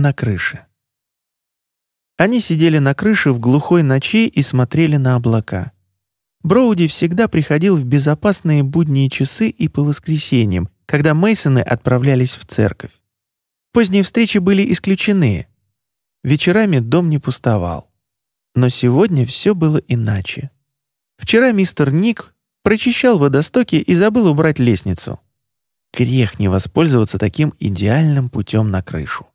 на крыше. Они сидели на крыше в глухой ночи и смотрели на облака. Броуди всегда приходил в безопасные будние часы и по воскресеньям, когда Мейсоны отправлялись в церковь. Поздние встречи были исключены. Вечерами дом не пустовал. Но сегодня все было иначе. Вчера мистер Ник прочищал водостоки и забыл убрать лестницу. Грех не воспользоваться таким идеальным путем на крышу.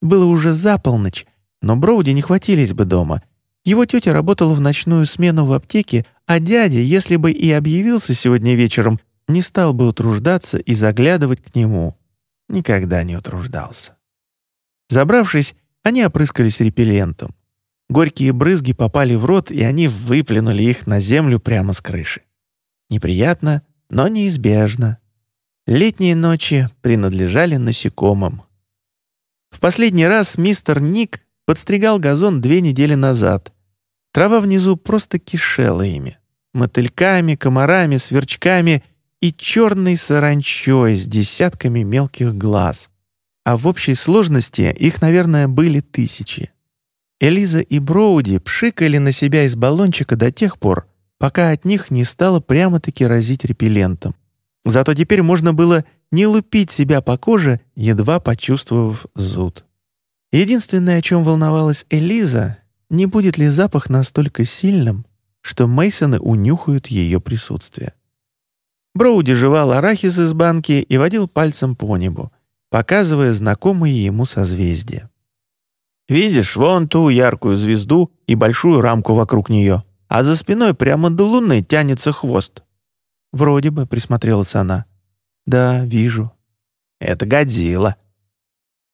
Было уже за полночь, но Броуди не хватились бы дома. Его тетя работала в ночную смену в аптеке, а дядя, если бы и объявился сегодня вечером, не стал бы утруждаться и заглядывать к нему. Никогда не утруждался. Забравшись, они опрыскались репеллентом. Горькие брызги попали в рот, и они выплюнули их на землю прямо с крыши. Неприятно, но неизбежно. Летние ночи принадлежали насекомым. В последний раз мистер Ник подстригал газон две недели назад. Трава внизу просто кишела ими. Мотыльками, комарами, сверчками и черной саранчой с десятками мелких глаз. А в общей сложности их, наверное, были тысячи. Элиза и Броуди пшикали на себя из баллончика до тех пор, пока от них не стало прямо-таки разить репеллентом. Зато теперь можно было не лупить себя по коже, едва почувствовав зуд. Единственное, о чем волновалась Элиза, не будет ли запах настолько сильным, что Мейсоны унюхают ее присутствие. Броуди жевал арахис из банки и водил пальцем по небу, показывая знакомые ему созвездия. Видишь, вон ту яркую звезду и большую рамку вокруг нее, а за спиной прямо до луны тянется хвост». «Вроде бы», — присмотрелась она. «Да, вижу». «Это Годзилла».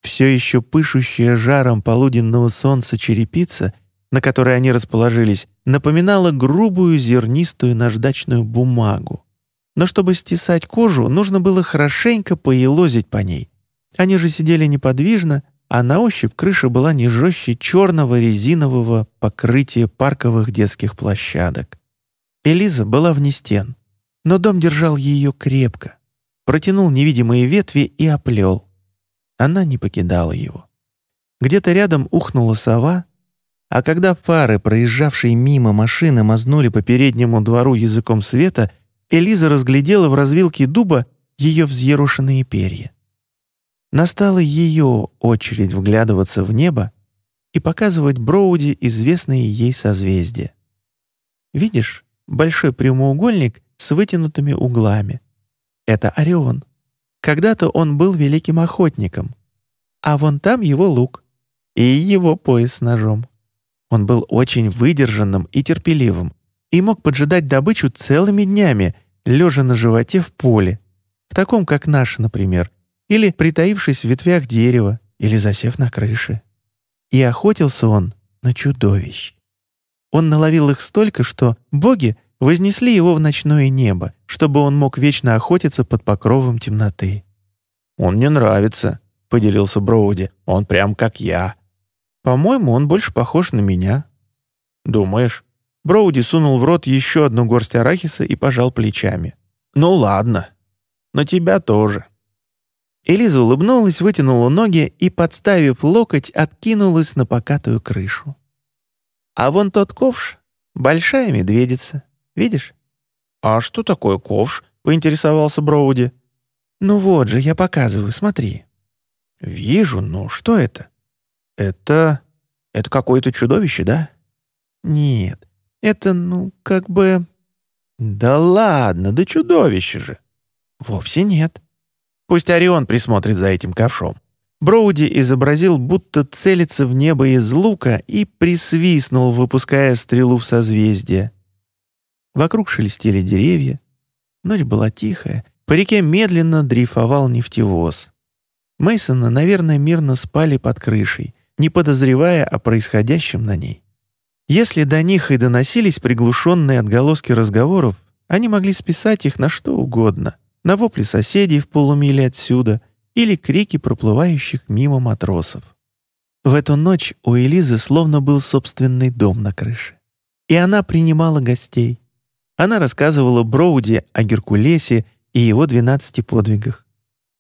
Все еще пышущая жаром полуденного солнца черепица, на которой они расположились, напоминала грубую зернистую наждачную бумагу. Но чтобы стесать кожу, нужно было хорошенько поелозить по ней. Они же сидели неподвижно, а на ощупь крыша была не жестче черного резинового покрытия парковых детских площадок. Элиза была вне стен, но дом держал ее крепко, протянул невидимые ветви и оплел. Она не покидала его. Где-то рядом ухнула сова, а когда фары, проезжавшие мимо машины, мазнули по переднему двору языком света, Элиза разглядела в развилке дуба ее взъерошенные перья. Настала ее очередь вглядываться в небо и показывать Броуди известные ей созвездия. Видишь, большой прямоугольник с вытянутыми углами. Это Орион. Когда-то он был великим охотником. А вон там его лук и его пояс с ножом. Он был очень выдержанным и терпеливым и мог поджидать добычу целыми днями, лежа на животе в поле, в таком, как наш, например, или притаившись в ветвях дерева, или засев на крыше. И охотился он на чудовищ. Он наловил их столько, что боги вознесли его в ночное небо, чтобы он мог вечно охотиться под покровом темноты. «Он мне нравится», — поделился Броуди. «Он прям как я». «По-моему, он больше похож на меня». «Думаешь?» Броуди сунул в рот еще одну горсть арахиса и пожал плечами. «Ну ладно. На тебя тоже». Элиза улыбнулась, вытянула ноги и, подставив локоть, откинулась на покатую крышу. «А вон тот ковш — большая медведица. Видишь?» «А что такое ковш?» — поинтересовался Броуди. «Ну вот же, я показываю, смотри». «Вижу, но что это?» «Это... это какое-то чудовище, да?» «Нет, это, ну, как бы...» «Да ладно, да чудовище же!» «Вовсе нет. Пусть Орион присмотрит за этим ковшом. Броуди изобразил, будто целится в небо из лука и присвистнул, выпуская стрелу в созвездие. Вокруг шелестели деревья. Ночь была тихая. По реке медленно дрейфовал нефтевоз. Мейсоны, наверное, мирно спали под крышей, не подозревая о происходящем на ней. Если до них и доносились приглушенные отголоски разговоров, они могли списать их на что угодно — на вопли соседей в полумиле отсюда или крики проплывающих мимо матросов. В эту ночь у Элизы словно был собственный дом на крыше. И она принимала гостей. Она рассказывала Броуди о Геркулесе и его двенадцати подвигах.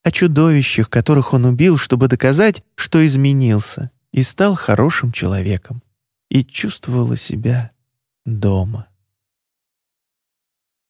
о чудовищах, которых он убил, чтобы доказать, что изменился и стал хорошим человеком, и чувствовала себя дома.